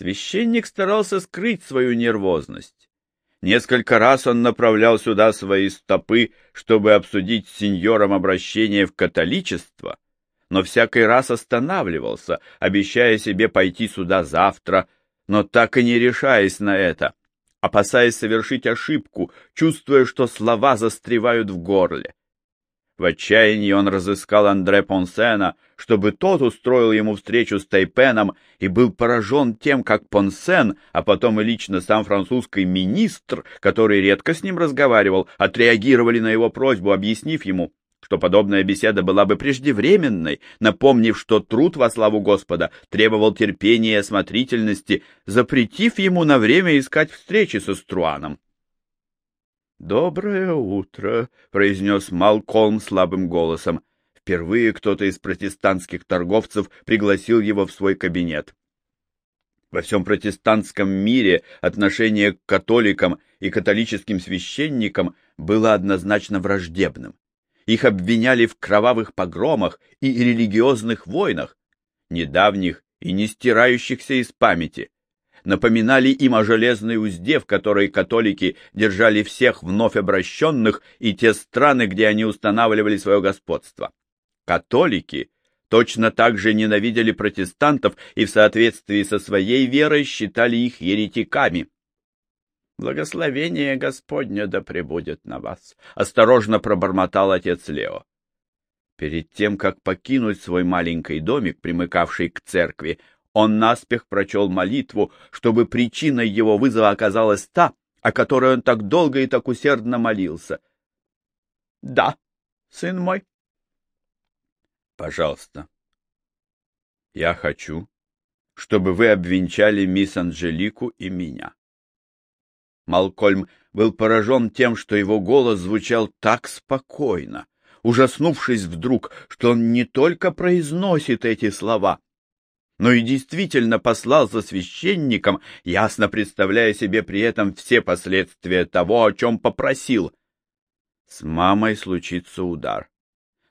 Священник старался скрыть свою нервозность. Несколько раз он направлял сюда свои стопы, чтобы обсудить с сеньором обращение в католичество, но всякий раз останавливался, обещая себе пойти сюда завтра, но так и не решаясь на это, опасаясь совершить ошибку, чувствуя, что слова застревают в горле. В отчаянии он разыскал Андре Понсена, чтобы тот устроил ему встречу с Тайпеном и был поражен тем, как Понсен, а потом и лично сам французский министр, который редко с ним разговаривал, отреагировали на его просьбу, объяснив ему, что подобная беседа была бы преждевременной, напомнив, что труд во славу Господа требовал терпения и осмотрительности, запретив ему на время искать встречи со Струаном. «Доброе утро», — произнес Малкольм слабым голосом. Впервые кто-то из протестантских торговцев пригласил его в свой кабинет. Во всем протестантском мире отношение к католикам и католическим священникам было однозначно враждебным. Их обвиняли в кровавых погромах и религиозных войнах, недавних и не стирающихся из памяти напоминали им о железной узде, в которой католики держали всех вновь обращенных и те страны, где они устанавливали свое господство. Католики точно так же ненавидели протестантов и в соответствии со своей верой считали их еретиками. «Благословение Господне да пребудет на вас», — осторожно пробормотал отец Лео. Перед тем, как покинуть свой маленький домик, примыкавший к церкви, он наспех прочел молитву, чтобы причиной его вызова оказалась та, о которой он так долго и так усердно молился. — Да, сын мой. — Пожалуйста. Я хочу, чтобы вы обвенчали мисс Анжелику и меня. Малкольм был поражен тем, что его голос звучал так спокойно, ужаснувшись вдруг, что он не только произносит эти слова, но и действительно послал за священником, ясно представляя себе при этом все последствия того, о чем попросил. С мамой случится удар.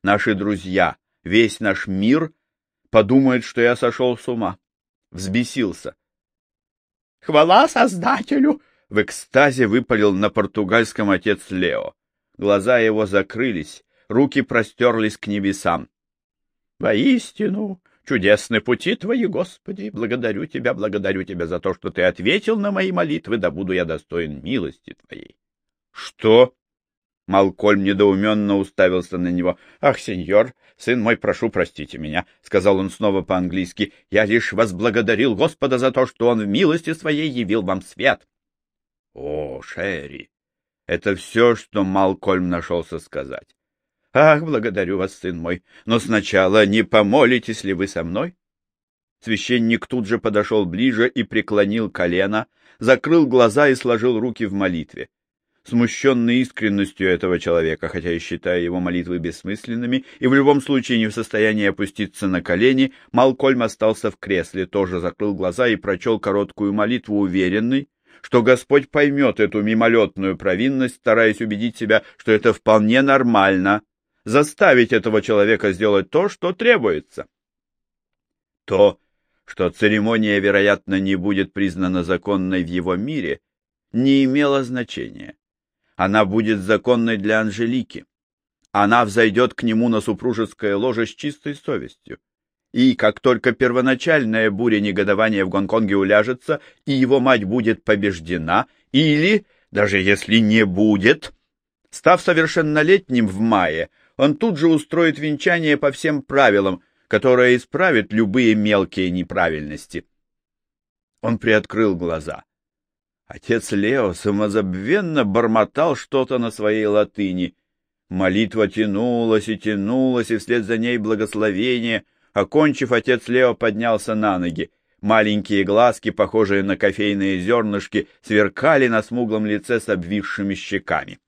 Наши друзья, весь наш мир подумают, что я сошел с ума. Взбесился. «Хвала Создателю!» — в экстазе выпалил на португальском отец Лео. Глаза его закрылись, руки простерлись к небесам. «Воистину, Чудесны пути твои, Господи! Благодарю тебя, благодарю тебя за то, что ты ответил на мои молитвы, да буду я достоин милости твоей. — Что? Малкольм недоуменно уставился на него. — Ах, сеньор, сын мой, прошу, простите меня, — сказал он снова по-английски. — Я лишь возблагодарил Господа за то, что он в милости своей явил вам свет. — О, Шерри! Это все, что Малкольм нашелся сказать. Ах, благодарю вас, сын мой, но сначала не помолитесь ли вы со мной? Священник тут же подошел ближе и преклонил колено, закрыл глаза и сложил руки в молитве. Смущенный искренностью этого человека, хотя и считая его молитвы бессмысленными и в любом случае не в состоянии опуститься на колени, Малкольм остался в кресле, тоже закрыл глаза и прочел короткую молитву, уверенный, что Господь поймет эту мимолетную провинность, стараясь убедить себя, что это вполне нормально, заставить этого человека сделать то, что требуется. То, что церемония, вероятно, не будет признана законной в его мире, не имело значения. Она будет законной для Анжелики. Она взойдет к нему на супружеское ложе с чистой совестью. И как только первоначальная буря негодования в Гонконге уляжется, и его мать будет побеждена, или, даже если не будет, став совершеннолетним в мае, он тут же устроит венчание по всем правилам, которое исправит любые мелкие неправильности. Он приоткрыл глаза. Отец Лео самозабвенно бормотал что-то на своей латыни. Молитва тянулась и тянулась, и вслед за ней благословение. Окончив, отец Лео поднялся на ноги. Маленькие глазки, похожие на кофейные зернышки, сверкали на смуглом лице с обвисшими щеками.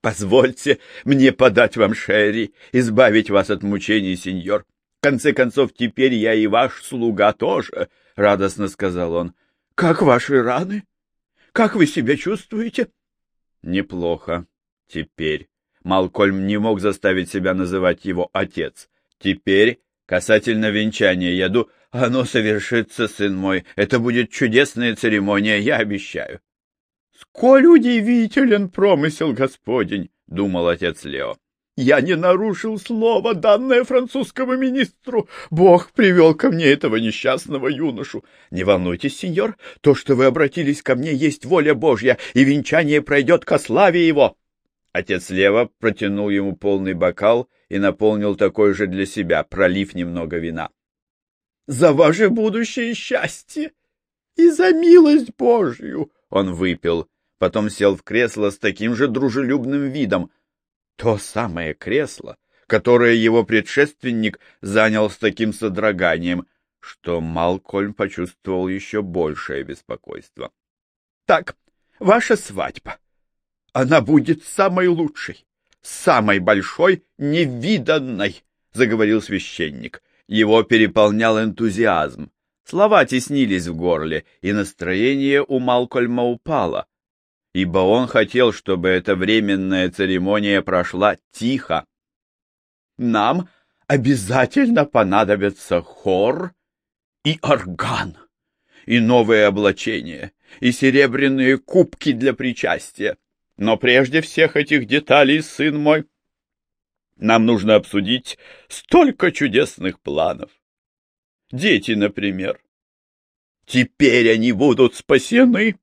Позвольте мне подать вам Шерри, избавить вас от мучений, сеньор. В конце концов, теперь я и ваш слуга тоже, — радостно сказал он. — Как ваши раны? Как вы себя чувствуете? — Неплохо. Теперь. Малкольм не мог заставить себя называть его отец. Теперь, касательно венчания, я ду... оно совершится, сын мой. Это будет чудесная церемония, я обещаю. — Сколь удивителен промысел Господень, — думал отец Лео. Я не нарушил слово, данное французскому министру. Бог привел ко мне этого несчастного юношу. Не волнуйтесь, сеньор, то, что вы обратились ко мне, есть воля Божья, и венчание пройдет ко славе его. Отец Лева протянул ему полный бокал и наполнил такой же для себя, пролив немного вина. — За ваше будущее счастье и за милость Божью! — он выпил, потом сел в кресло с таким же дружелюбным видом — то самое кресло, которое его предшественник занял с таким содроганием, что Малкольм почувствовал еще большее беспокойство. — Так, ваша свадьба. Она будет самой лучшей, самой большой, невиданной, — заговорил священник. Его переполнял энтузиазм. Слова теснились в горле, и настроение у Малкольма упало ибо он хотел, чтобы эта временная церемония прошла тихо. Нам обязательно понадобится хор и орган, и новые облачения, и серебряные кубки для причастия. Но прежде всех этих деталей, сын мой, нам нужно обсудить столько чудесных планов. Дети, например. Теперь они будут спасены.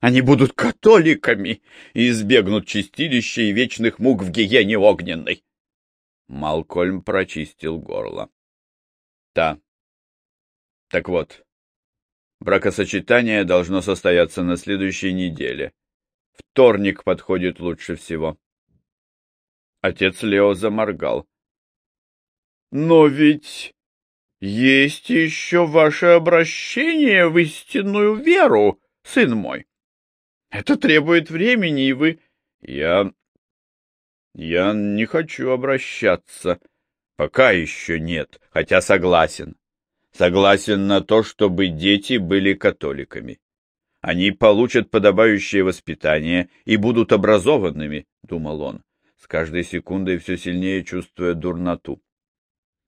Они будут католиками и избегнут чистилища и вечных мук в гиене огненной. Малкольм прочистил горло. Да. Так вот, бракосочетание должно состояться на следующей неделе. Вторник подходит лучше всего. Отец Лео заморгал. Но ведь есть еще ваше обращение в истинную веру, сын мой. Это требует времени, и вы... Я... Я не хочу обращаться. Пока еще нет, хотя согласен. Согласен на то, чтобы дети были католиками. Они получат подобающее воспитание и будут образованными, — думал он, с каждой секундой все сильнее чувствуя дурноту.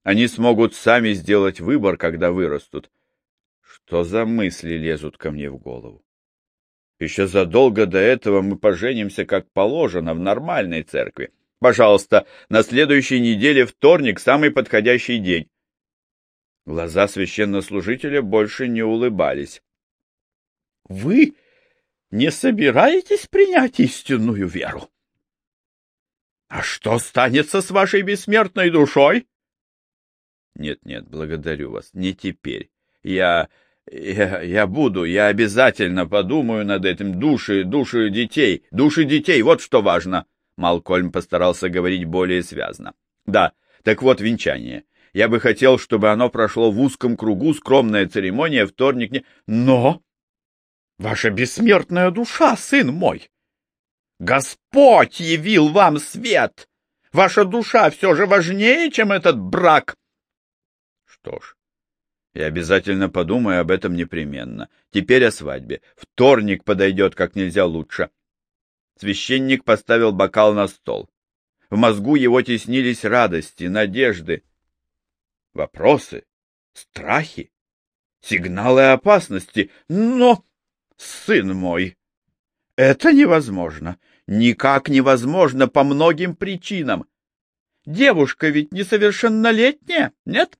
Они смогут сами сделать выбор, когда вырастут. Что за мысли лезут ко мне в голову? Еще задолго до этого мы поженимся, как положено, в нормальной церкви. Пожалуйста, на следующей неделе вторник — самый подходящий день. Глаза священнослужителя больше не улыбались. — Вы не собираетесь принять истинную веру? — А что станется с вашей бессмертной душой? — Нет-нет, благодарю вас, не теперь. Я... Я, я буду, я обязательно подумаю над этим. Души, души детей, души детей, вот что важно. Малкольм постарался говорить более связно. Да, так вот венчание. Я бы хотел, чтобы оно прошло в узком кругу, скромная церемония, вторник не... Но! Ваша бессмертная душа, сын мой! Господь явил вам свет! Ваша душа все же важнее, чем этот брак! Что ж, я обязательно подумаю об этом непременно. Теперь о свадьбе. Вторник подойдет как нельзя лучше. Священник поставил бокал на стол. В мозгу его теснились радости, надежды, вопросы, страхи, сигналы опасности. Но, сын мой, это невозможно. Никак невозможно по многим причинам. Девушка ведь несовершеннолетняя, нет?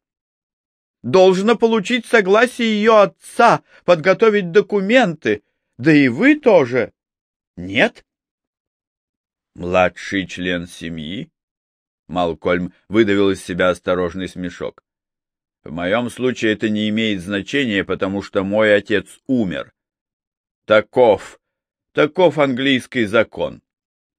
Должно получить согласие ее отца, подготовить документы. Да и вы тоже. Нет? Младший член семьи? Малкольм выдавил из себя осторожный смешок. В моем случае это не имеет значения, потому что мой отец умер. Таков, таков английский закон.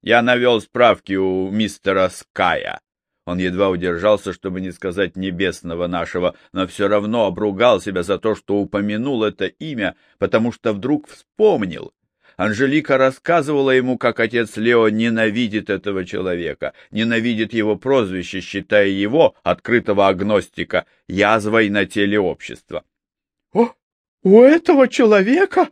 Я навел справки у мистера Ская. Он едва удержался, чтобы не сказать небесного нашего, но все равно обругал себя за то, что упомянул это имя, потому что вдруг вспомнил. Анжелика рассказывала ему, как отец Лео ненавидит этого человека, ненавидит его прозвище, считая его, открытого агностика, язвой на теле общества. — О, у этого человека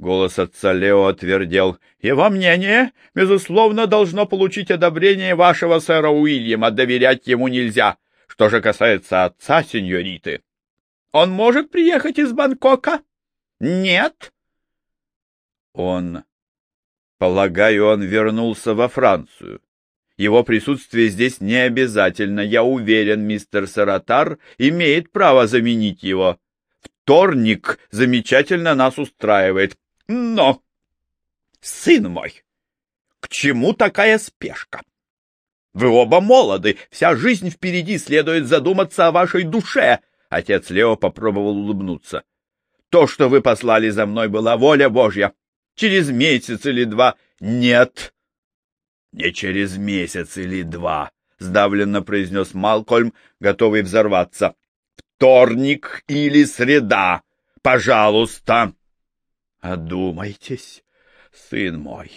Голос отца Лео отвердел. «Его мнение, безусловно, должно получить одобрение вашего сэра Уильяма. Доверять ему нельзя. Что же касается отца сеньориты, Он может приехать из Бангкока? Нет. Он... Полагаю, он вернулся во Францию. Его присутствие здесь не обязательно. Я уверен, мистер Саратар имеет право заменить его. Вторник замечательно нас устраивает. Но, сын мой, к чему такая спешка? Вы оба молоды, вся жизнь впереди, следует задуматься о вашей душе. Отец Лео попробовал улыбнуться. То, что вы послали за мной, была воля Божья. Через месяц или два... Нет, «Не через месяц или два», — сдавленно произнес Малкольм, готовый взорваться. «Вторник или среда, пожалуйста!» «Одумайтесь, сын мой,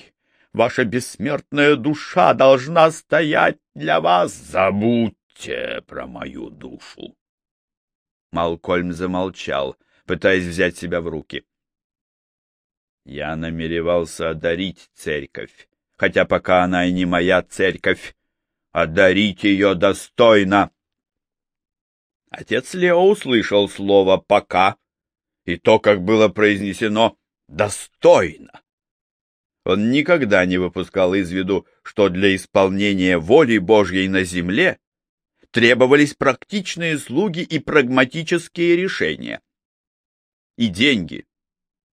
ваша бессмертная душа должна стоять для вас. Забудьте про мою душу!» Малкольм замолчал, пытаясь взять себя в руки. «Я намеревался одарить церковь хотя пока она и не моя церковь. Одарить ее достойно. Отец Лео услышал слово «пока», и то, как было произнесено «достойно». Он никогда не выпускал из виду, что для исполнения воли Божьей на земле требовались практичные слуги и прагматические решения. И деньги,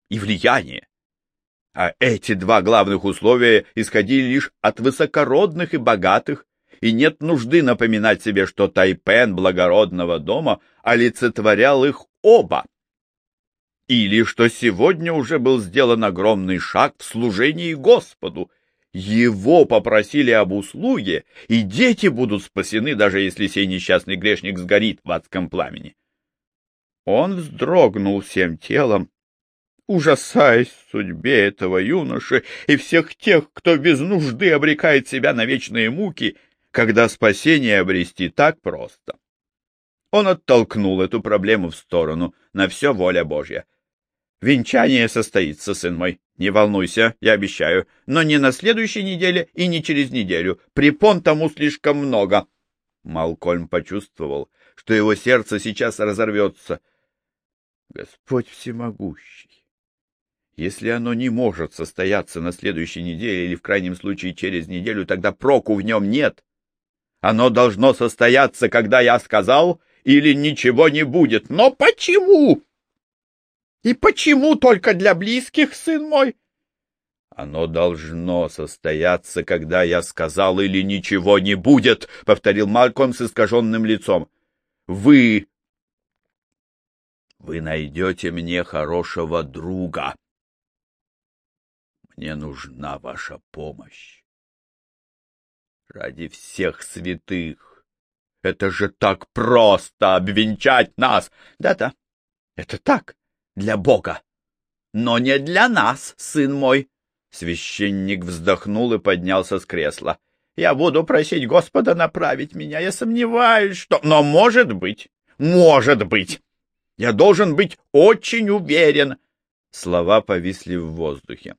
и влияние, а эти два главных условия исходили лишь от высокородных и богатых, и нет нужды напоминать себе, что Тайпен благородного дома олицетворял их оба. Или что сегодня уже был сделан огромный шаг в служении Господу. Его попросили об услуге, и дети будут спасены, даже если сей несчастный грешник сгорит в адском пламени. Он вздрогнул всем телом, ужасаясь судьбе этого юноши и всех тех, кто без нужды обрекает себя на вечные муки, когда спасение обрести так просто. Он оттолкнул эту проблему в сторону, на все воля Божья. Венчание состоится, сын мой, не волнуйся, я обещаю, но не на следующей неделе и не через неделю, препон тому слишком много. Малкольм почувствовал, что его сердце сейчас разорвется. Господь всемогущий! Если оно не может состояться на следующей неделе или в крайнем случае через неделю, тогда проку в нем нет. Оно должно состояться, когда я сказал, или ничего не будет. Но почему? И почему только для близких, сын мой? Оно должно состояться, когда я сказал, или ничего не будет, — повторил Мальком с искаженным лицом. Вы... Вы найдете мне хорошего друга. Мне нужна ваша помощь. Ради всех святых. Это же так просто обвенчать нас. Да-да, это так, для Бога. Но не для нас, сын мой. Священник вздохнул и поднялся с кресла. Я буду просить Господа направить меня. Я сомневаюсь, что... Но может быть, может быть. Я должен быть очень уверен. Слова повисли в воздухе.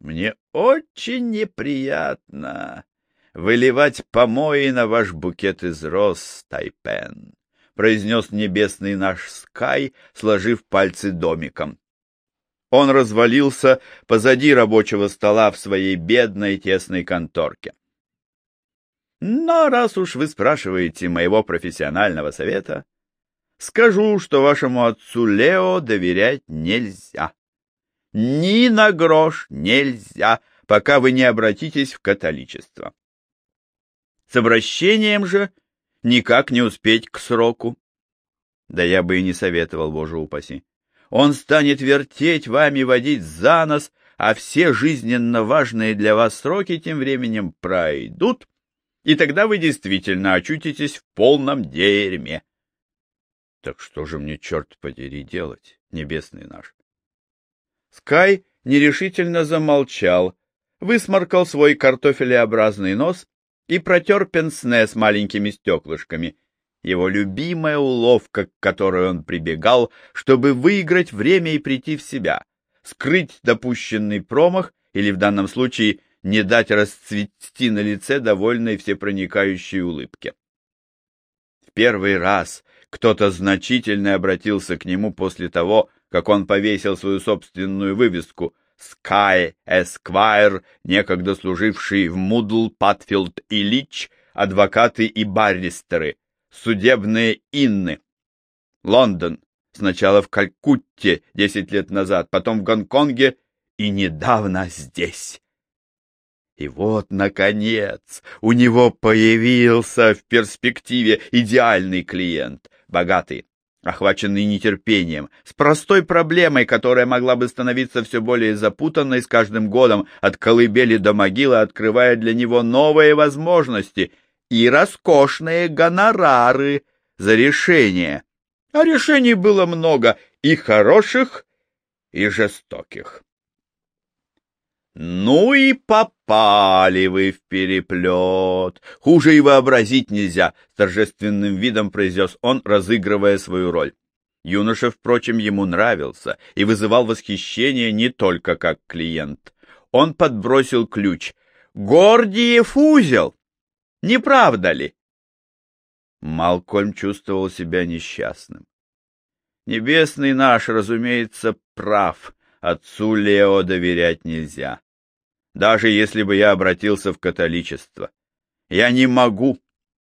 Мне очень неприятно выливать помои на ваш букет из роз, Тайпен, — произнес небесный наш Скай, сложив пальцы домиком. Он развалился позади рабочего стола в своей бедной тесной конторке. Но раз уж вы спрашиваете моего профессионального совета, скажу, что вашему отцу Лео доверять нельзя. Ни на грош нельзя, пока вы не обратитесь в католичество. С обращением же никак не успеть к сроку. Да я бы и не советовал, боже упаси. Он станет вертеть вами, водить за нос, а все жизненно важные для вас сроки тем временем пройдут, и тогда вы действительно очутитесь в полном дерьме. Так что же мне, черт подери, делать, небесный наш? Скай нерешительно замолчал, высморкал свой картофелеобразный нос и протер пенсне с маленькими стеклышками. Его любимая уловка, к которой он прибегал, чтобы выиграть время и прийти в себя, скрыть допущенный промах или, в данном случае, не дать расцвести на лице довольной всепроникающей улыбке. В первый раз, Кто-то значительно обратился к нему после того, как он повесил свою собственную вывеску Sky Esquire, некогда служивший в Мудл, Патфилд и Лич, адвокаты и барристеры, судебные инны. Лондон, сначала в Калькутте десять лет назад, потом в Гонконге и недавно здесь. И вот, наконец, у него появился в перспективе идеальный клиент, богатый, охваченный нетерпением, с простой проблемой, которая могла бы становиться все более запутанной с каждым годом, от колыбели до могилы, открывая для него новые возможности и роскошные гонорары за решение. А решений было много, и хороших, и жестоких. «Ну и попали вы в переплет! Хуже и вообразить нельзя!» — с торжественным видом произнес он, разыгрывая свою роль. Юноша, впрочем, ему нравился и вызывал восхищение не только как клиент. Он подбросил ключ. «Гордиев узел! Не правда ли?» Малкольм чувствовал себя несчастным. Небесный наш, разумеется, прав. Отцу Лео доверять нельзя. Даже если бы я обратился в католичество. Я не могу.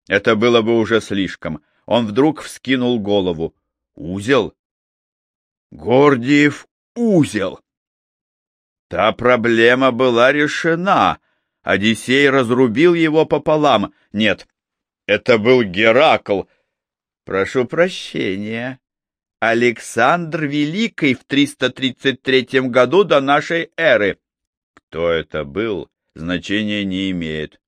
Это было бы уже слишком. Он вдруг вскинул голову. Узел? Гордиев узел! Та проблема была решена. Одиссей разрубил его пополам. Нет, это был Геракл. Прошу прощения. Александр Великий в 333 году до нашей эры. Кто это был, значения не имеет.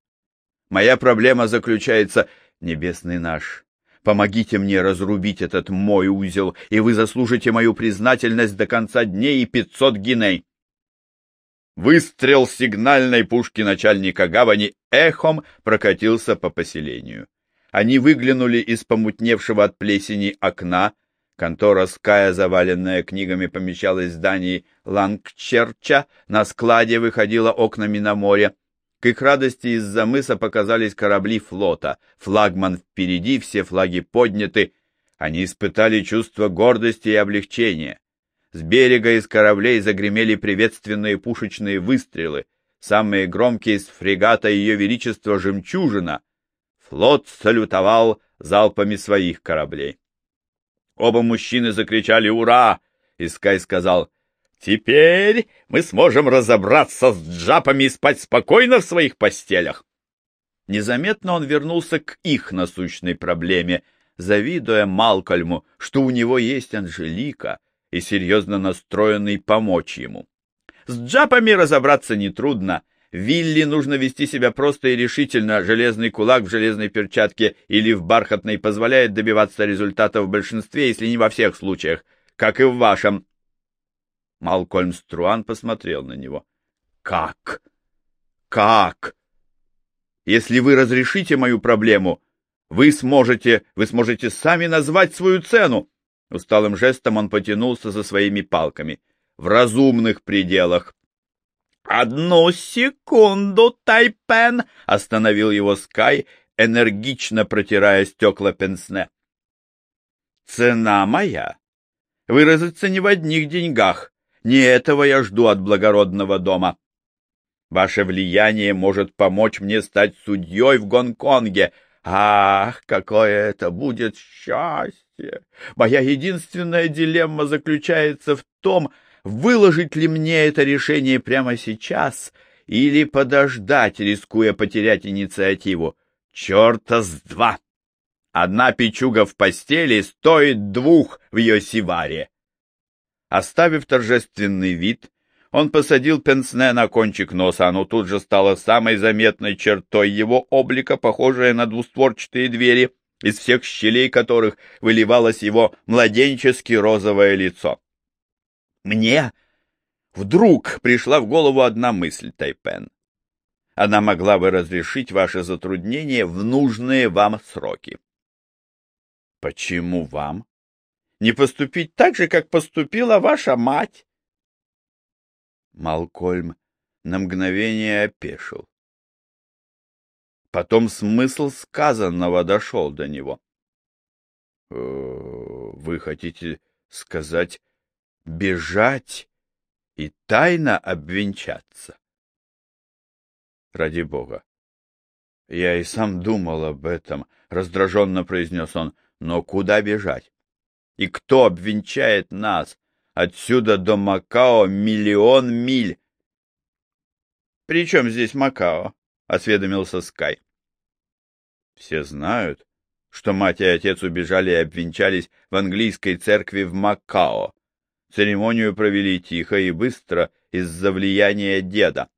Моя проблема заключается, небесный наш, помогите мне разрубить этот мой узел, и вы заслужите мою признательность до конца дней и пятьсот гиней. Выстрел сигнальной пушки начальника гавани эхом прокатился по поселению. Они выглянули из помутневшего от плесени окна. Контора Ская, заваленная книгами, помещалась в здании Лангчерча. На складе выходило окнами на море. К их радости из-за мыса показались корабли флота. Флагман впереди, все флаги подняты. Они испытали чувство гордости и облегчения. С берега из кораблей загремели приветственные пушечные выстрелы, самые громкие с фрегата Ее Величества «Жемчужина». Флот салютовал залпами своих кораблей. Оба мужчины закричали «Ура!», и Скай сказал «Теперь мы сможем разобраться с джапами и спать спокойно в своих постелях». Незаметно он вернулся к их насущной проблеме, завидуя Малкольму, что у него есть Анжелика, и серьезно настроенный помочь ему. С джапами разобраться нетрудно. Вилли нужно вести себя просто и решительно. Железный кулак в железной перчатке или в бархатной позволяет добиваться результата в большинстве, если не во всех случаях, как и в вашем. Малкольм Струан посмотрел на него. «Как? Как? Если вы разрешите мою проблему, вы сможете, вы сможете сами назвать свою цену. Усталым жестом он потянулся за своими палками. В разумных пределах. «Одну секунду, Тайпен!» — остановил его Скай, энергично протирая стекла пенсне. «Цена моя выразится не в одних деньгах. Не этого я жду от благородного дома. Ваше влияние может помочь мне стать судьей в Гонконге. Ах, какое это будет счастье! Моя единственная дилемма заключается в том, выложить ли мне это решение прямо сейчас или подождать, рискуя потерять инициативу. Черта с два! Одна печуга в постели стоит двух в Йосиваре. Оставив торжественный вид, он посадил пенсне на кончик носа, оно тут же стало самой заметной чертой его облика, похожая на двустворчатые двери — из всех щелей которых выливалось его младенчески розовое лицо. Мне вдруг пришла в голову одна мысль, Тайпен. Она могла бы разрешить ваше затруднение в нужные вам сроки. Почему вам? Не поступить так же, как поступила ваша мать? Малкольм на мгновение опешил. Потом смысл сказанного дошел до него. — Вы хотите сказать бежать и тайно обвенчаться? Ради бога. Я и сам думал об этом, — раздраженно произнес он. Но куда бежать? И кто обвенчает нас? Отсюда до Макао миллион миль. — При чем здесь Макао? — осведомился Скай. — Все знают, что мать и отец убежали и обвенчались в английской церкви в Макао. Церемонию провели тихо и быстро из-за влияния деда.